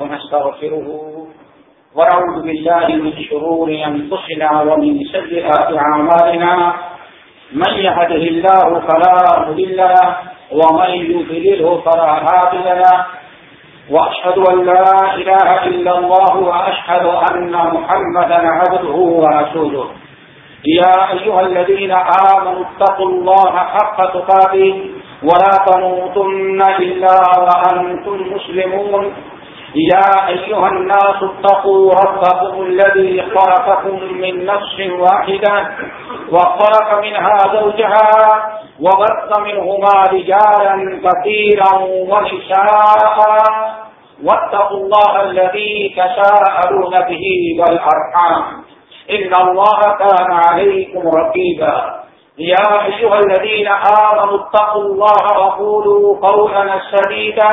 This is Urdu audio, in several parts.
ونستغفره ونعوذ بالله من شرور أنفسنا ومن سيئات أعمالنا. من يهده الله فلا مضل له ومن يضلله فلا هادي له. وأشهد أن لا إله إلا الله وأشهد أن محمدا عبده ورسوله. يا أيها الذين آمنوا اتقوا الله حق تقاته ولا تموتن إلا وأنتم مسلمون. يا أيها الناس اتقوا ربكم الذي خلقكم من نفس واحدة وخلق منها زوجها وبث منهما رجالا كثيرا ونساء واتقوا الله الذي تساءلون به والأرحام. إن الله كان عليكم رقيبا. يا أيها الذين آمنوا اتقوا الله وقولوا قولا سديدا.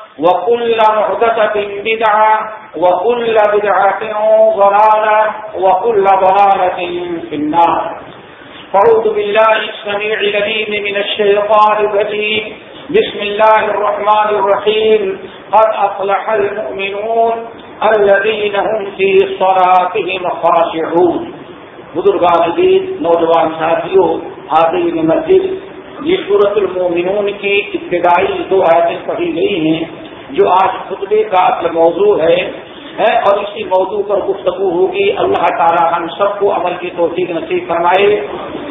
وكل محدثة بدعة وكل بدعة ضلالة وكل ضلالة في النار. فعوذ بالله السميع لديم من الشيطان الرجيم. بسم الله الرحمن الرحيم. قد أصلح المؤمنون الذين هم في صلاتهم خاشعون. بزرگان دین نوجوان ساتھیوں، حاضرین مسجد یہ صورت المومنون کی ابتدائی دو آیتیں پڑھی گئی ہیں، جو آج خطبے کا اصل موضوع ہے اور اسی موضوع پر گفتگو ہوگی۔ اللہ تعالیٰ ہم سب کو عمل کی توفیق نصیب فرمائے۔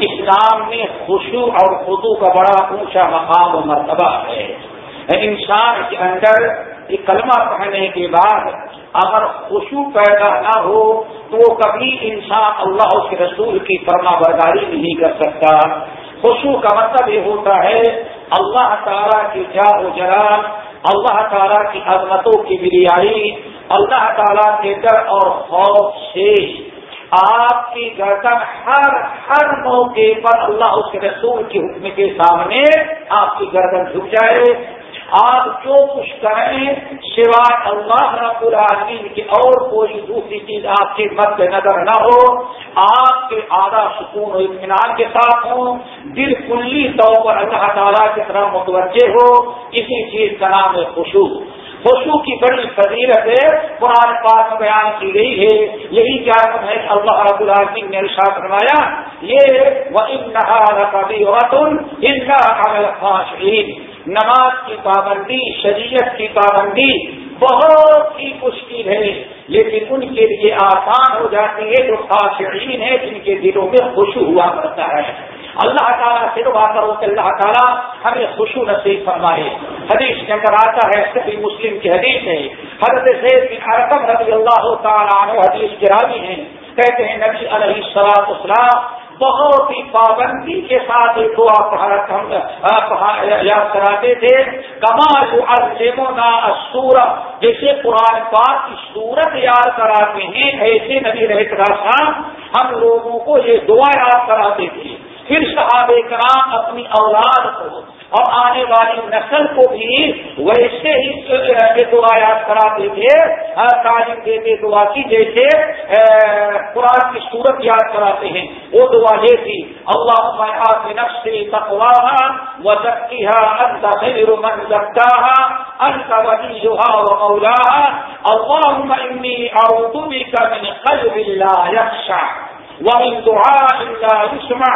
اسلام میں خوشو اور خدو کا بڑا اونچا مقام و مرتبہ ہے۔ انسان کے اندر یہ کلمہ پڑھنے کے بعد اگر خوشو پیدا نہ ہو، تو وہ کبھی انسان اللہ اس کے رسول کی فرما برداری نہیں کر سکتا۔ خوشو کا مطلب یہ ہوتا ہے، اللہ تعالیٰ کی جا و جلال اللہ تعالیٰ کی عظمتوں کی بریائی اللہ تعالیٰ کے ڈر اور خوف سے آپ کی گردن ہر ہر موقع پر اللہ اس کے رسول کے حکم کے سامنے آپ کی گردن جھک جائے آپ جو کچھ کریں سوائے اللہ رب العالمین کی اور کوئی دوسری چیز آپ کے مد نظر نہ ہو، آپ کے آدھا سکون و اطمینان کے ساتھ ہوں، دل کلی طور پر اللہ تعالیٰ کی طرح متوجہ ہو، اسی چیز کا نام ہے خوشو خوشو کی بڑی فضیلت ہے، قرآن پاک بیان کی گئی ہے، یہی کیا ہے اللہ رب العالمین نے ارشاد فرمایا یہ وہ نماز کی پابندی، شریعت کی پابندی بہت ہی مشکل ہے، لیکن ان کے لیے آسان ہو جاتی ہے جو خاصین ہے جن کے دلوں میں خوشو ہوا کرتا ہے۔ اللہ تعالیٰ سے دعا کرو کہ اللہ تعالیٰ ہمیں خوشو نصیب فرمائے۔ حدیث کے اندر آتا ہے سبھی مسلم کی حدیث ہے۔ حضرت زید بن ارکم رضی اللہ تعالیٰ عنہ حدیث گرامی ہیں۔ کہتے ہیں، نبی علیہ السلام اسلام بہت ہی پابندی کے ساتھ دعا یاد کراتے تھے کمال المونا سورت جیسے قرآن پاک کی سورت یاد کراتے ہیں، ایسے نبی رہتا ہم لوگوں کو یہ دعا یاد کراتے تھے۔ پھر صحابہ کرام اپنی اولاد کو اور آنے والی نسل کو بھی ویسے ہی دعا یاد کراتے تھے۔ تعلیم دیتے، دعا کی جیسے قرآن کی صورت یاد کراتے ہیں۔ وہ دعا یہ تھی اللہ نقشی تقوا و ذکیہ انت خیر من زکاہا، انت ولیہا و مولاہا۔ اللہم انی اعوذ بک من قلب لا یخشع، ومن دعاء لا يسمع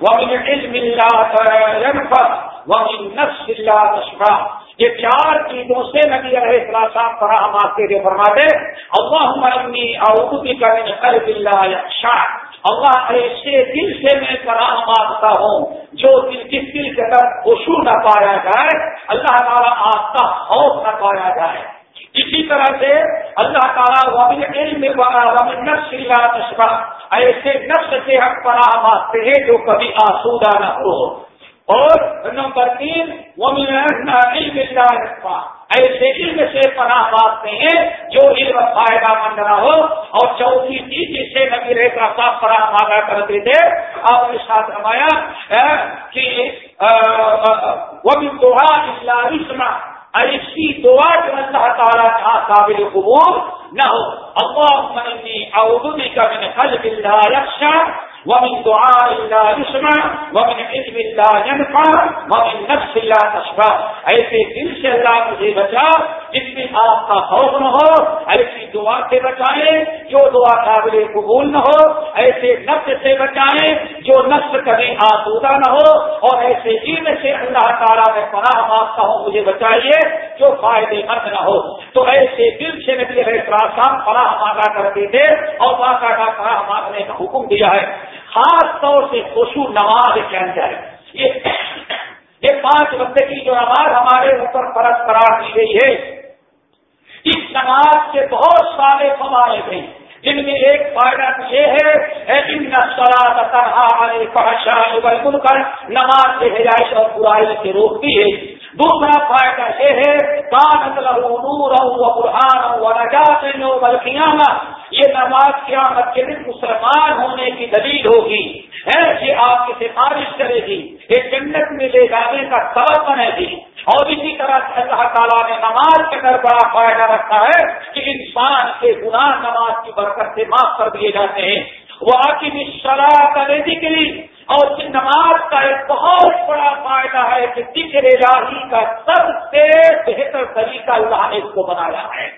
ومن علم لا ومن نفس لا تشفع۔ یہ چار چیزوں سے نبی رہے صاحب فراہم آتے تھے، فرماتے اللہ انی اعوذ بک من قلب لا يخشع اللہ ایسے دل سے میں فراہم آتا ہوں، جو دل جس دل کے اندر خوشو نہ پایا جائے، اللہ تعالیٰ آپ کا خوف نہ پایا جائے۔ اسی طرح سے اللہ تعالیٰ وبن علم وبن نفس تشبہ ایسے نفس سے ہم پناہ مانگتے ہیں جو کبھی آسودہ نہ ہو۔ اور نمبر تین وہ علم ایسے علم سے پناہ مانگتے ہیں جو علم فائدہ مند نہ ہو۔ اور چوتھی چیز جس سے نبی ریکا صاحب پناہ مانگا کرتے تھے، آپ نے ساتھ رمایا کہ وہ بھی دوہا ایسی دعا جو اللہ تعالیٰ کا ہاں قابل قبول نہ ہو اللہ انی اعوذ کا من قلب لا یخشا ومن دعاء لا يسمع ومن علم لا ينفع ومن نفس لا تشفى ایسے دل سے اللہ مجھے بچا۔ جس میں آپ کا خوف نہ ہو، ایسی دعا سے بچائے جو دعا قابل قبول نہ ہو، ایسے نفس سے بچائے جو نفس کبھی آسودہ نہ ہو، اور ایسے علم سے اللہ تعالیٰ میں پناہ مانگتا ہوں، مجھے بچائیے جو فائدے مند نہ ہو۔ تو ایسے دل سے نبی علیہ السلام پناہ مانگا کرتے تھے اور باقاعدہ پناہ مانگنے کا حکم دیا ہے۔ خاص طور سے خوشو نماز کے اندر۔ یہ پانچ وقت کی جو نماز ہمارے اوپر فرق قرار دی گئی ہے۔ نماز سے بہت سارے فوائد ہیں۔ جن میں ایک فائدہ یہ ہے ان کر نماز سے ہجائش اور برائی سے روکتی ہے۔ دوسرا فائدہ یہ ہے کان نور قرآن قرآن یہ نماز قیامت کے دن مسلمان ہونے کی دلیل ہوگی۔ ہے یہ آپ کی سفارش کرے گی۔ یہ جنت میں لے جانے کا سبب بنے گی۔ اور اسی طرح اللہ تعالیٰ نے نماز کے اندر بڑا فائدہ رکھا ہے کہ انسان کے گناہ نماز کی برکت سے معاف کر دیے جاتے ہیں۔ وہ آکی بھی شرح کرے اور نماز کا ایک بہت بڑا فائدہ ہے کہ ذکر الہی کا سب سے بہتر طریقہ اللہ نے اس کو بنایا ہے۔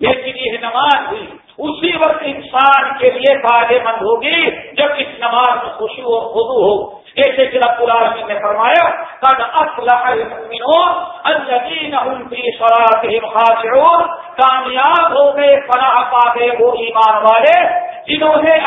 لیکن یہ نماز بھی اسی وقت انسان کے لیے فائدے مند ہوگی جب اس نماز میں خوشی و خدو ہو۔ جیسے کہ رب العالمین نے فرمایا، قد اصلح المؤمنون الذين هم في صلاتهم خاشعون۔ کامیاب ہو گئے، فلاح پا گئے وہ ایمان والے۔ جنہوں نے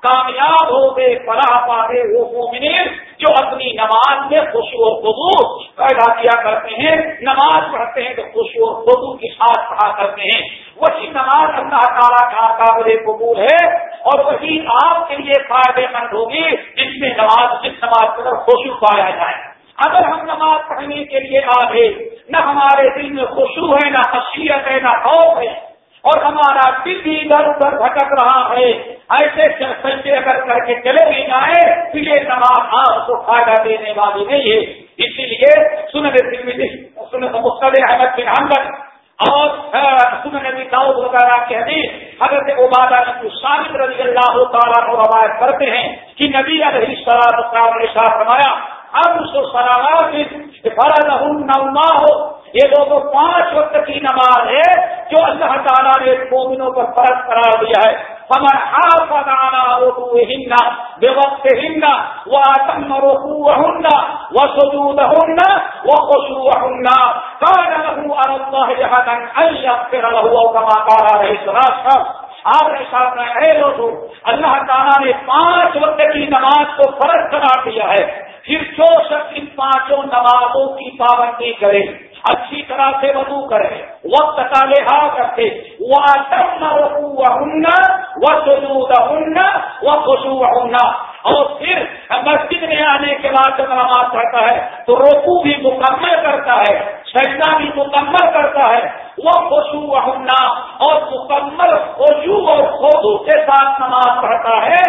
کامیاب ہو گئے فلاح پا گئے وہ مومنین جو اپنی نماز میں خوشی و خدو پیدا کیا کرتے ہیں؟ نماز پڑھتے ہیں تو خوشی و خدو کے ساتھ پڑھا کرتے ہیں. وہی نماز اللہ تعالیٰ کا قابل قبول ہے اور وہی آپ کے لیے فائدے مند ہوگی جس میں نماز، جس نماز کے اندر خوشی پایا جائے۔ اگر ہم نماز پڑھنے کے لیے آ گئے نہ ہمارے دل میں خوشبو ہے، نہ حسیت ہے، نہ خوف ہے۔ اور ہمارا دل بھی ادھر ادھر بھٹک رہا ہے۔ ایسے سنجے اگر کر کے چلے بھی جائیں ہاں تو یہ نماز آپ کو فائدہ دینے والی نہیں ہے۔ اسی لیے سن مختلف احمد بن حمد اور سن نبی داؤد وغیرہ کے حدیث حضرت عبادہ نبی شامل رضی اللہ تعالیٰ کو روایت کرتے ہیں کہ نبی علیہ السلام نے شاہ فرمایا اب اس کو فرض نہ ہو یہ لوگوں پانچ وقت کی نماز ہے جو اللہ تعالیٰ نے مومنوں پر فرض قرار دیا ہے. ہمر حافظ آنا روکو ہندا بے وقت ہندا وہ آتم روکو ہندا وہ سجود ہندا وہ خوشبو ہندا کان رہو اللہ جہاں پھر رہو کما کارا رہے آپ نے سامنے اے لوگوں، اللہ تعالیٰ نے پانچ وقت کی نماز کو فرض قرار دیا ہے. پھر جو شخص ان پانچوں نمازوں کی پابندی کرے، اچھی طرح سے وضو کرے، وقت کا لحاظ کرتے وہ رکو ہننا وہ سجو ہننا وہ خوشو ہننا اور پھر مسجد میں آنے کے بعد جب نماز پڑھتا ہے، تو روکو بھی مکمل کرتا ہے، سجدہ بھی مکمل کرتا ہے وہ خوشو ہننا اور مکمل خوشو اور خوشو کے ساتھ نماز پڑھتا ہے۔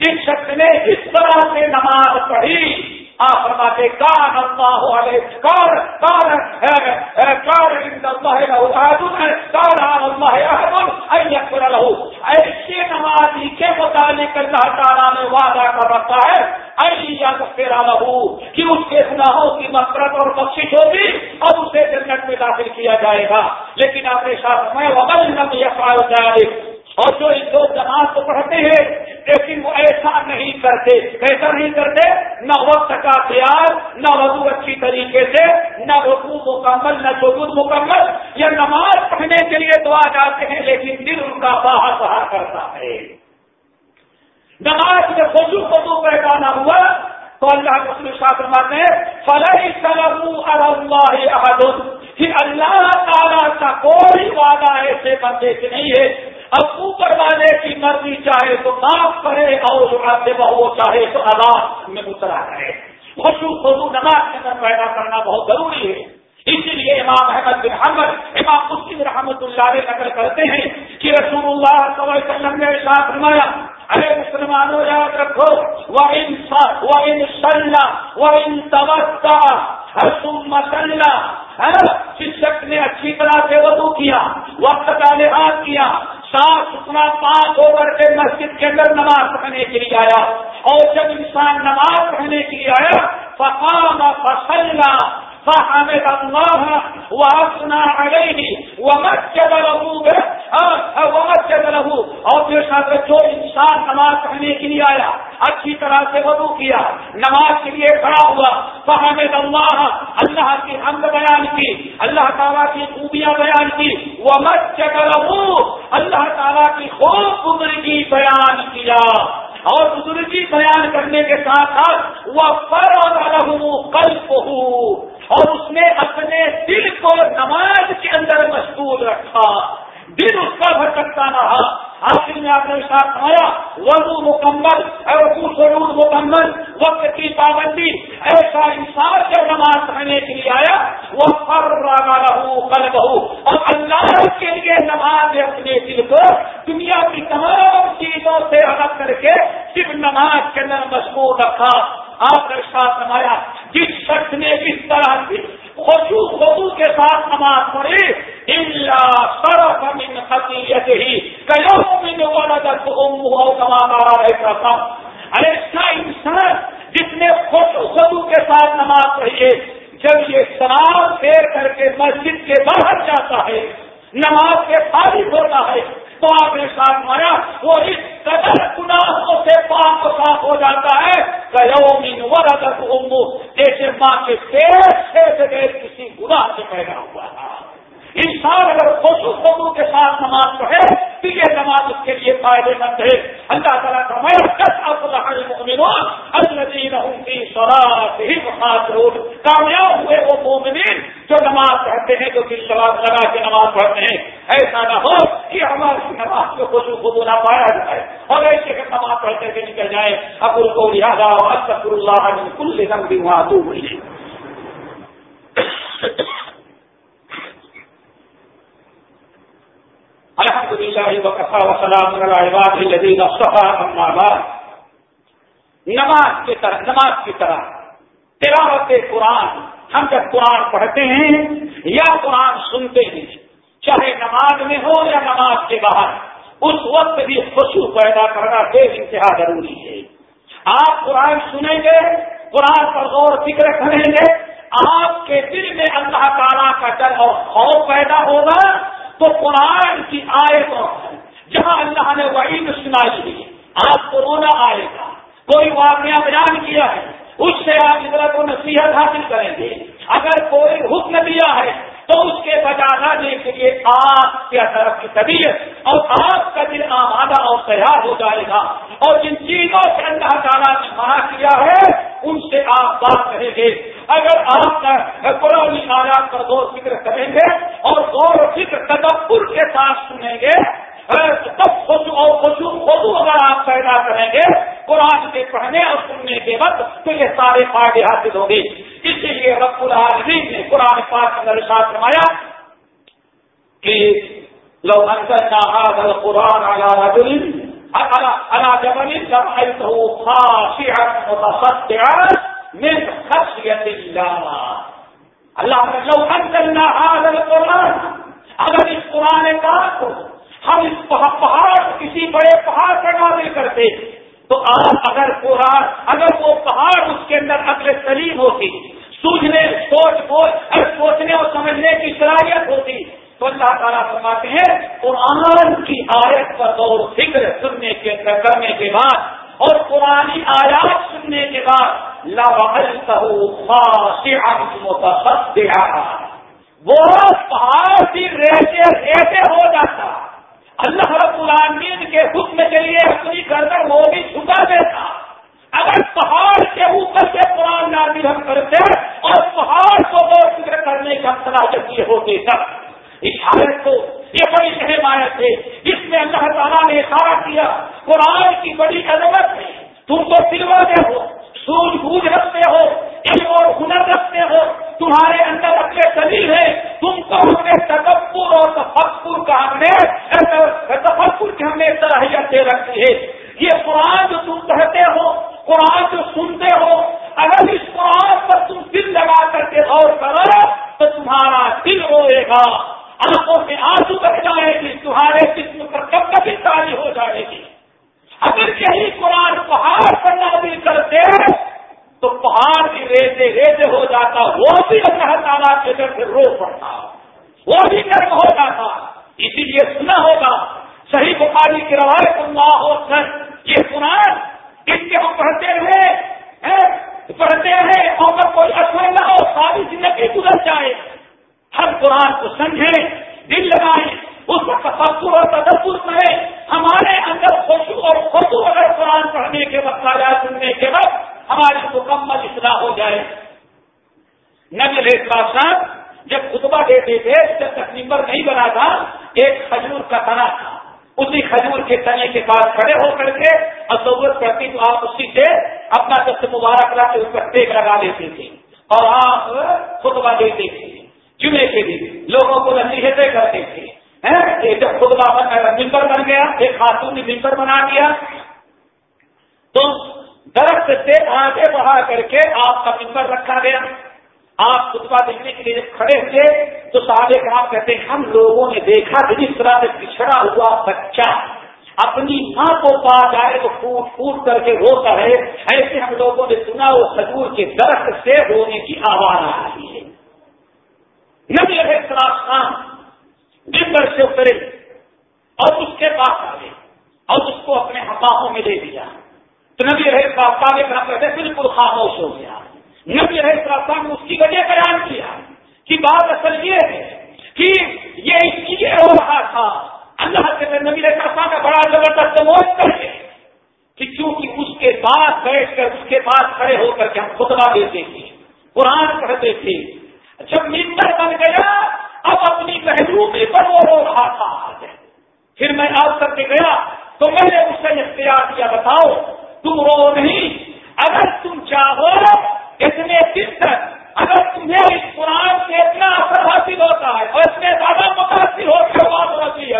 جس شخص نے اس طرح سے نماز پڑھی، آپ فرماتے کان اللہ علیہ کار کار کار اللہ ایسے نمازی کے متعلق اللہ تعالیٰ نے وعدہ کر رکھا ہے ایسا لہو کہ اس کے گناہوں کی مفرت اور بخش ہوگی اور اسے جنت میں داخل کیا جائے گا۔ لیکن آپ نے ساتھ میں وبل نم جائے اور جو ان دو جماعت کو پڑھتے ہیں، لیکن وہ ایسا نہیں کرتے۔ ایسا نہیں کرتے، نہ وقت کا خیال نہ وضو اچھی طریقے سے، نہ وضو مکمل، نہ سبود مکمل۔ یا نماز پڑھنے کے لیے دعا جاتے ہیں، لیکن دل ان کا باہر باہر کرتا ہے۔ نماز میں خود خود پیدا ہوا، تو اللہ مسلم شاہ نے فلحی اللہ اللہ تعالیٰ کا کوئی وعدہ ایسے بندے سے نہیں ہے اب اوپر والے کی مرضی چاہے تو معاف کرے اور جو آتے بہو چاہے تو آواز میں اترا کرے۔ خوشو خوشو نماز کے اندر پیدا کرنا بہت ضروری ہے۔ اسی لیے امام احمد بن حمد امام مسلم رحمت اللہ علیہ نقل کرتے ہیں کہ رسول اللہ صلی اللہ علیہ وسلم نے ساتھ فرمایا ارے مسلمانوں، یاد رکھو وہ ان وہ ان وہ ان توسا حسم مسلح ہاں، شکشک نے اچھی طرح سے وضو کیا وقت کا لحاظ کیا صاف پاک ہو کر کے مسجد کے اندر نماز پڑھنے کے لیے آیا اور جب انسان نماز پڑھنے کے لیے آیا، فقام فصلہ فحمد الله واثنى عليه ومجد له ومجد له. اور میرے ساتھ جو انسان نماز پڑھنے کے لیے آیا، اچھی طرح سے وضو کیا، نماز کے لیے کھڑا ہوا فحمد اللہ اللہ کی حمد بیان کی، اللہ تعالیٰ کی خوبیاں بیان کی وہ له. اللہ تعالیٰ کی خوب بزرگی بیان کیا۔ اور بزرگی بیان کرنے کے ساتھ ساتھ وہ پر کل اور اس نے اپنے دل کو نماز کے اندر مشغول رکھا۔ دل اس کا بھٹکتا رہا۔ آخر میں آپ نے ساتھ آیا وضو مکمل سرور مکمل، وقت کی پابندی، ایسا انسان جب نماز پڑھنے کے لیے آیا وہ پر رہو کل بہو اور اللہ کے لیے نماز اپنے دل کو دنیا کی تمام چیزوں سے الگ کر کے صرف نماز کے اندر مشغول رکھا آپ نے ساتھ نمایا جس شخص نے جس طرح سے خوشو خوشو کے ساتھ نماز پڑھی سرف من خطیت ہی کلو من ولدت امہ کما مارا رہتا تھا ارے کا انسان جس نے خوشو خوشو کے ساتھ نماز پڑھی ہے جب یہ سلام پھیر کر کے مسجد کے باہر جاتا ہے، نماز کے خارج ہوتا ہے، تو آپ نے ساتھ مارا وہ اس قدر گناہوں سے پاک صاف ہو جاتا ہے جیسے ماں کے پیٹ سے کسی گناہ سے پیدا ہوا تھا۔ انسان اگر خوشو خوشو کے ساتھ نماز پڑھے تو یہ نماز اس کے لیے فائدے مند ہے اللہ تعالیٰ کا میں کامیاب ہوئے وہ مومنین جو نماز پڑھتے ہیں، جو دل جواب لگا کے نماز پڑھتے ہیں۔ ایسا نہ ہو کہ ہماری نماز کو خوشو خوشو نہ پایا جائے اور ایسے کہ نماز پڑھتے ہوئے نکل جائے ابو کو لہٰذا اللہ کل بھی وہاں دو ہوئی الحمد وقفا وسلام جدید نماز کی طرح نماز کی طرح تلاوت قرآن، ہم جب قرآن پڑھتے ہیں، یا قرآن سنتے ہیں، چاہے نماز میں ہو یا نماز کے باہر، اس وقت بھی خوشو پیدا کرنا بے انتہا ضروری ہے۔ آپ قرآن سنیں گے، قرآن پر غور فکر کریں گے، آپ کے دل میں اللہ تعالیٰ کا ڈر اور خوف پیدا ہوگا تو قرآن کی آیتوں جہاں اللہ نے وعید سنائی ہے آپ کورونا آئے گا۔ کوئی واقعہ بیان کیا ہے، اس سے آپ عبرت و نصیحت حاصل کریں گے۔ اگر کوئی حکم دیا ہے تو اس کے بجا کے لیے آپ کے طرف کی طبیعت اور آپ کا دل آمادہ اور تیار ہو جائے گا۔ اور جن چیزوں سے اللہ تعالیٰ نے منع کیا ہے، ان سے آپ بات کریں گے۔ اگر آپ قرآن آیات پر غور فکر کریں گے اور غور و فکر تدبر کے ساتھ سنیں گے تب خوشو اور خوشو خوشو اگر آپ پیدا کریں گے، قرآن کے پڑھنے اور سننے کے وقت تو یہ سارے فائدے حاصل ہوں گے۔ اسی لیے رب العالمین نے قرآن پاک کے ساتھ فرمایا کہ لو انزلنا هذا القرآن على رجل على جبل لرأيته خاشعا متصدعا من خشية الله۔ اللہ لو انزلنا هذا القرآن، اگر اس قرآن پاک کو ہم اس پہاڑ کسی بڑے پہاڑ پر نازل کرتے۔ تو آپ اگر قرآن اگر وہ پہاڑ اس کے اندر اگلے سلیم ہوتی سوچنے سوچ بوجھ سوچنے اور سمجھنے کی صلاحیت ہوتی، تو اللہ تعالیٰ فرماتے ہیں، قرآن کی آیت پر غور فکر سننے کے کرنے کے بعد، اور پرانی آیات سننے کے بعد وہ پہاڑ کی رہتے رہتے ہو جاتا۔ اللہ رب العالمین کے حکم کے لیے اپنی گردن وہ بھی چھٹا دیتا اگر پہاڑ کے اوپر سے قرآن نازل ہم کرتے اور پہاڑ کو غور فکر کرنے کا صلاحیت یہ ہوتی تب، اس آیت کو، یہ بڑی اہم آیت ہے۔ جس میں اللہ تعالیٰ نے اشارہ کیا، قرآن کی بڑی عظمت ہے۔ تم تو سلوانے ہو، سوج بوجھ رکھتے ہو، علم اور ہنر رکھتے ہو۔ تمہارے اندر اپنے دلیل ہے تم کو ہم نے تکبر اور تفکر کا ہم نے تفکر کی ہم نے صلاحیت دے رکھی ہے۔ یہ قرآن جو تم کہتے ہو، قرآن جو سنتے ہو، اگر اس قرآن پر تم دل لگا کر کے غور کرو، تو تمہارا دل روئے گا۔ آنکھوں سے آنسو بہ جائے گی تمہارے جسم پر کب کبھی تاری ہو جائے گی۔ اگر یہی قرآن پہاڑ پر نازل کرتے تو پہاڑ بھی ریزے ریزے ہو جاتا، وہ بھی اللہ تعالیٰ کے در سے رو پڑتا، وہ بھی گرم ہو جاتا۔ اسی لیے سنا ہوگا، صحیح بخاری کی روایت اللہ ہو سر، یہ قرآن اس کے ہم پڑھتے رہے پڑھتے رہے، اور کوئی اثر نہ ہو، ساری زندگی گزر جائے۔ ہر قرآن کو سمجھیں، دل لگائیں، اس کو تفصر اور تدبر کرے ہمارے اندر خوشو اور خوشو اگر قرآن پڑھنے کے وقت آیا، سننے کے وقت ہماری مکمل اصلاح ہو جائے نبی صاحب جب خطبہ دیتے تھے، جب تک نمبر نہیں بنا تھا، ایک کھجور کا تنا تھا۔ اسی کھجور کے تنے کے پاس کھڑے ہو کر کے اور ضرورت پڑتی تو آپ اسی سے اپنا دست مبارک لا کے اس پر ٹیک لگا دیتے تھے۔ اور آپ خطبہ دیتے تھے۔ جمعے کے لیے لوگوں کو نصیحتیں کرتے تھے۔ جب خود ممبر بن گیا، ایک خاتون نے ممبر بنا دیا۔ تو درخت سے آگے بڑھا کر کے آپ کا ممبر رکھا گیا۔ آپ خطبہ دیکھنے کے لیے کھڑے ہوئے تو سارے کام کہتے ہیں، ہم لوگوں نے دیکھا کہ جس طرح سے پچھڑا ہوا بچہ اپنی ماں کو پا جائے تو پھوٹ پھوٹ کر کے روتا ہے ایسے ہم لوگوں نے سنا وہ کھجور کے درخت سے رونے کی آواز آ رہی ہے۔ نبی رہے خان ممبر سے اترے اور اس کے پاس آ گئے اور اس کو اپنے ہاتھوں میں دے دیا تو نبی رہے راستہ میں کہا کرتے بالکل خاموش ہو گیا۔ نبی رہے راستہ میں اس کی وجہ بیان کیا کہ بات اصل یہ ہے کہ یہ اس لیے ہو رہا تھا۔ اللہ کے نبی راستہ کا بڑا زبردست موت کر کے کہ کیونکہ اس کے پاس بیٹھ کر، اس کے پاس کھڑے ہو کر کے ہم خطبہ دیتے تھے قرآن پڑھتے تھے، جب ممبر بن گیا، اب اپنی محرومی پر وہ رو رہا تھا۔ پھر میں آپ کر کے گیا تو میں نے اس سے اختیار کیا، بتاؤ تم رو نہیں۔ اگر تم چاہو اتنے دن تک، اگر تمہیں اس قرآن سے اتنا اثر حاصل ہوتا ہے اور اس میں زیادہ متاثر ہوتا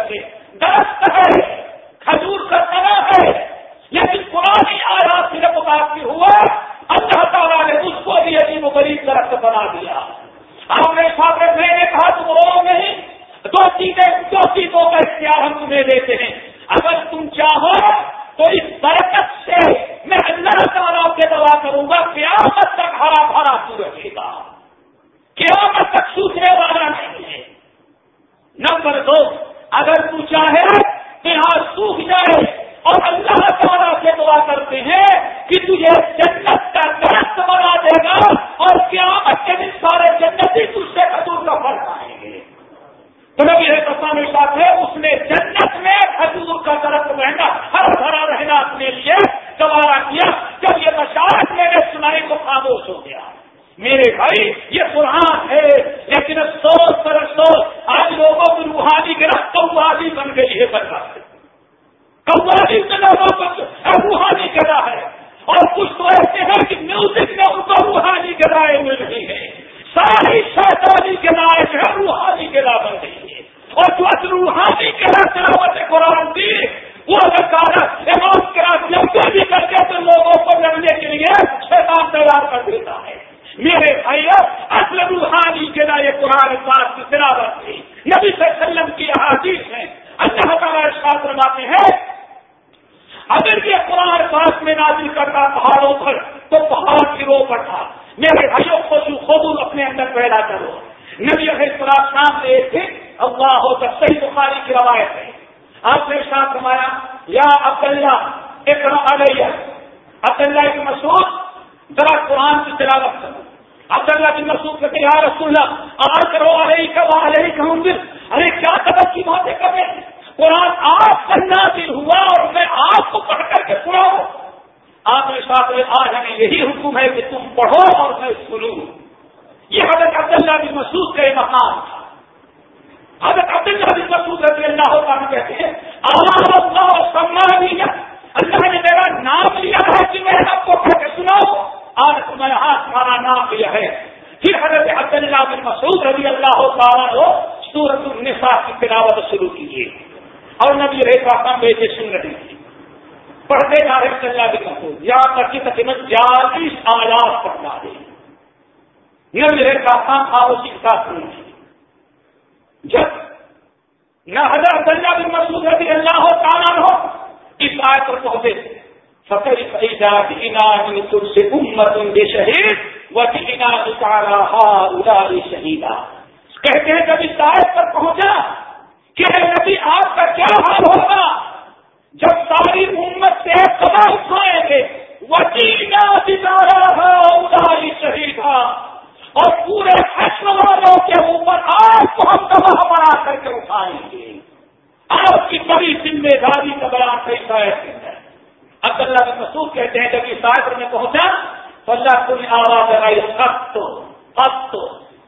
ہے درخت ہے کھجور کا طرح ہے لیکن قرآن آیا صرف متاثر ہوا اللہ تعالیٰ نے اس کو بھی عجیب و غریب درخت بنا دیا آپ نے ساتھ میں نے کہا تم رو نہیں دو چیزیں دو چیزوں کا اختیار ہم تمہیں دیتے ہیں اگر تم چاہو تو اس برکت سے میں اللہ تعالیٰ کے دعا کروں گا قیامت تک ہرا بھرا تو رکھے گا قیامت تک سوچنے والا نہیں ہے نمبر دو اگر تو چاہے تو یہاں سوکھ جائے اور اللہ تعالیٰ سے دعا کرتے ہیں کہ تجھے جنت کا درخت بنا دے گا اور کیا کے دن سارے جنتی تجھ سے کھجور کا پھل پائیں گے تو نبی ہے ساتھ ہے اس نے جنت میں کھجور کا درخت رہنا ہر بھرا رہنا اپنے لیے گوارا کیا۔ جب یہ بشارت میرے سنائی کو خاموش ہو گیا۔ میرے بھائی، یہ قرآن ہے، لیکن افسوس پر افسوس، آج لوگوں کی روحانی گرفت روحانی بن گئی ہے برباد۔ روحانی گدا ہے، اور کچھ تو ایسے ہیں کہ میوزک میں ان کو روحانی گدائیں مل رہی ہے ساری شیطانی گدائیں جو ہے روحانی گدا بن رہی ہے اور جو اصل روحانی گدا تلاوت قرآن دی. وہ امام کے رات بھی کرتے تو لوگوں کو لڑنے کے لیے شیطان تیار کر دیتا ہے. میرے بھائی اصل روحانی گدا یہ قرآن پاک کی تلاوت تھی نبی صلی اللہ علیہ وسلم کی حادیث ہے اللہ تعالیٰ ارشاد فرماتے ہیں، اگر یہ قرآن پاس میں نازل کرتا پہاڑوں پر، تو پہاڑ کی رو پڑتا میرے بھائیوں کو خود اپنے اندر پیدا کرو. نبی خراب شام سے ایک تھے اللہ ہو تو صحیح بخاری کی روایت ہے۔ آپ نے ساتھ کمایا یا عبداللہ ایک علیہ۔ عبداللہ کی مسعود، ذرا قرآن کی تلاوت کرو۔ عبداللہ کی مسعود کہتے یا رسول اللہ آ کرو علیہ کا علیہ کہوں ارے، کیا قدر کی باتیں کر رہے ہیں؟ قرآن آپ پر نازل ہوا اور میں آپ کو پڑھ کر کے سناؤں۔ آپ نے ساتھ آج ہمیں یہی حکم ہے کہ تم پڑھو اور میں سنوں۔ یہ حضرت عبداللہ بھی محسوس کرے مقام تھا۔ حضرت عبداللہ بن مسعود رضی اللہ عنہ کہتے ہیں، اللہ اللہ سمانی اللہ نے میرا نام لیا ہے کہ میں آپ کو پڑھ کے سناؤ آج میں ہاتھ تمہارا نام لیا ہے۔ پھر حضرت عبداللہ بن مسعود رضی اللہ تعالیٰ ہو سورت النساء کی تلاوت شروع کیجیے اور نبی ریخا کام بیٹے سن رہے تھے۔ پڑھتے جا رہے عبداللہ بن مسعود۔ یا تک کی تقریباً چالیس آیات پڑھنا دے۔ نبی ریخا کام آوسی کا سنی جب نہ حضرت عبداللہ بن مسعود رضی اللہ تعالیٰ ہو اس آئے پر پہنچے فقر فیدا دینا تم سے امت ان کے شہید و دینا اتارا ہا شہیدا کہتے ہیں، جب اس آیت پر پہنچا کہ نبی، آپ کا کیا حال ہوگا؟ جب ساری امت سے قدم اٹھائیں گے وکیلا ستارہ ہا اداری شہیدا اور پورے حشر والوں کے اوپر آپ کو ہم تباہ بنا کر کے اٹھائیں گے۔ آپ کی بڑی ذمہ داری کا بڑا پیسہ ہے۔ عبد اللہ کے مسود کہتے ہیں، جب اس سائبر میں پہنچا تو اللہ کو آواز لگائی سخت سخت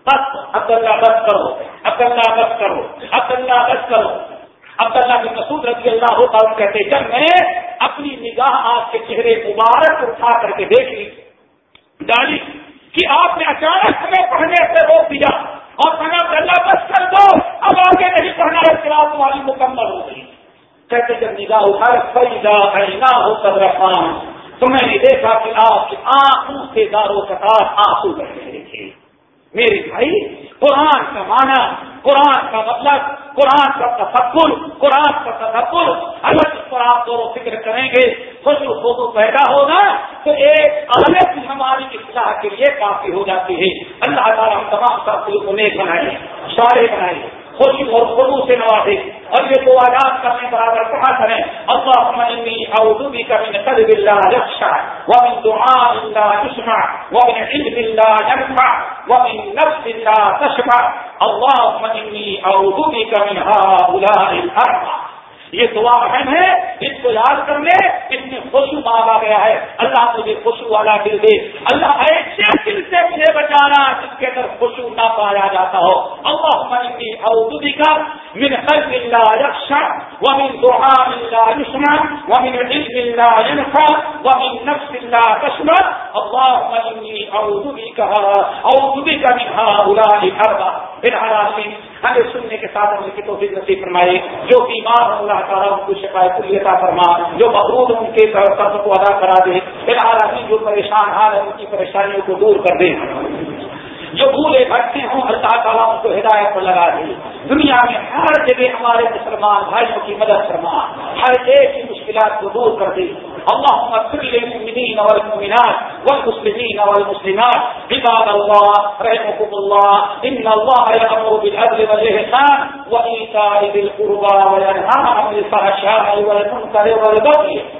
سخت عبد اللہ بس کرو، عبد اللہ بس کرو، عبد اللہ بس کرو۔ عبد اللہ کے مسود رضی اللہ ہوتا ہوں کہتے جب میں اپنی نگاہ آپ کے چہرے مبارک اٹھا کر کے دیکھ لی ڈالی کہ آپ نے اچانک ہمیں پڑھنے سے روک دیا اور کہا، اللہ، بس کر دو، اب آگے نہیں پڑھنا ہے کلاس تمہاری مکمل ہو گئی۔ کہتے، جب نگاہ اٹھا فریدا نہ ہو سب رفان تو میں نے دیکھا کہ آپ کی آنکھوں سے دارو کتار آنسو بہ رہے تھے میرے بھائی، قرآن کا معنی، قرآن کا مطلب قرآن کا تفکر، قرآن کا تفکر اگر پر آپ دونوں فکر کریں گے خوش خود پیدا ہوگا تو ایک الگ ہماری اصلاح کے لیے کافی ہو جاتی ہے۔ اللہ تعالیٰ ہم تمام ساتھیوں کو نیک بنائے سارے بنائے، خوشی اور خلو سے نوازے۔ اور یہ دو آزاد کرنے برابر کہا کریں اللہ انی اعوذ بک من قلب لا يخشع ومن دعاء لا يسمع ومن علم لا ينفع ومن نفس لا تشبع اللهم انی اعوذ بک من هؤلاء الاربعه یہ دعا اہم ہے، اس کو یاد کرنے اس میں خوشو مانگا گیا ہے۔ اللہ مجھے خوشو والا دل دے۔ اللہ ایسے دل سے مجھے بچانا، جس کے اندر خوشو نہ پایا جاتا ہو۔ اللہ منی اودی کا من قلب لا يخشع ومن دعاء لا يسمع، ومن علم لا ينفع، ومن نفس لا تسمع. اللهم اني اعوذ بك اعوذ بك من هؤلاء الاربعه العالمين ہمیں سننے کے ساتھ ہم کی توفیق نصیب فرمائے جو بیمار ہو اللہ تعالیٰ ان کو شکایت کلیتا فرما، جو مقروض ان کے قرض کو ادا کرا دے۔ پھر آدمی جو پریشان حال ہے، ان کی پریشانیوں کو دور کر دے۔ جو بھولے بھٹکے ہوں، اللہ تعالیٰ ان کو ہدایت پر لگا دے۔ دنیا میں ہر جگہ ہمارے مسلمان بھائیوں کی مدد فرما۔ ہر ایک کی مشکلات کو دور کر دے۔ اللهم اغفر للمؤمنين والمؤمنات والمسلمين والمسلمات۔ عباد الله رحمكم الله ان الله يامر بالعدل والاحسان وايتاء ذي القربى وينهى عن الفحشاء والمنكر والبغي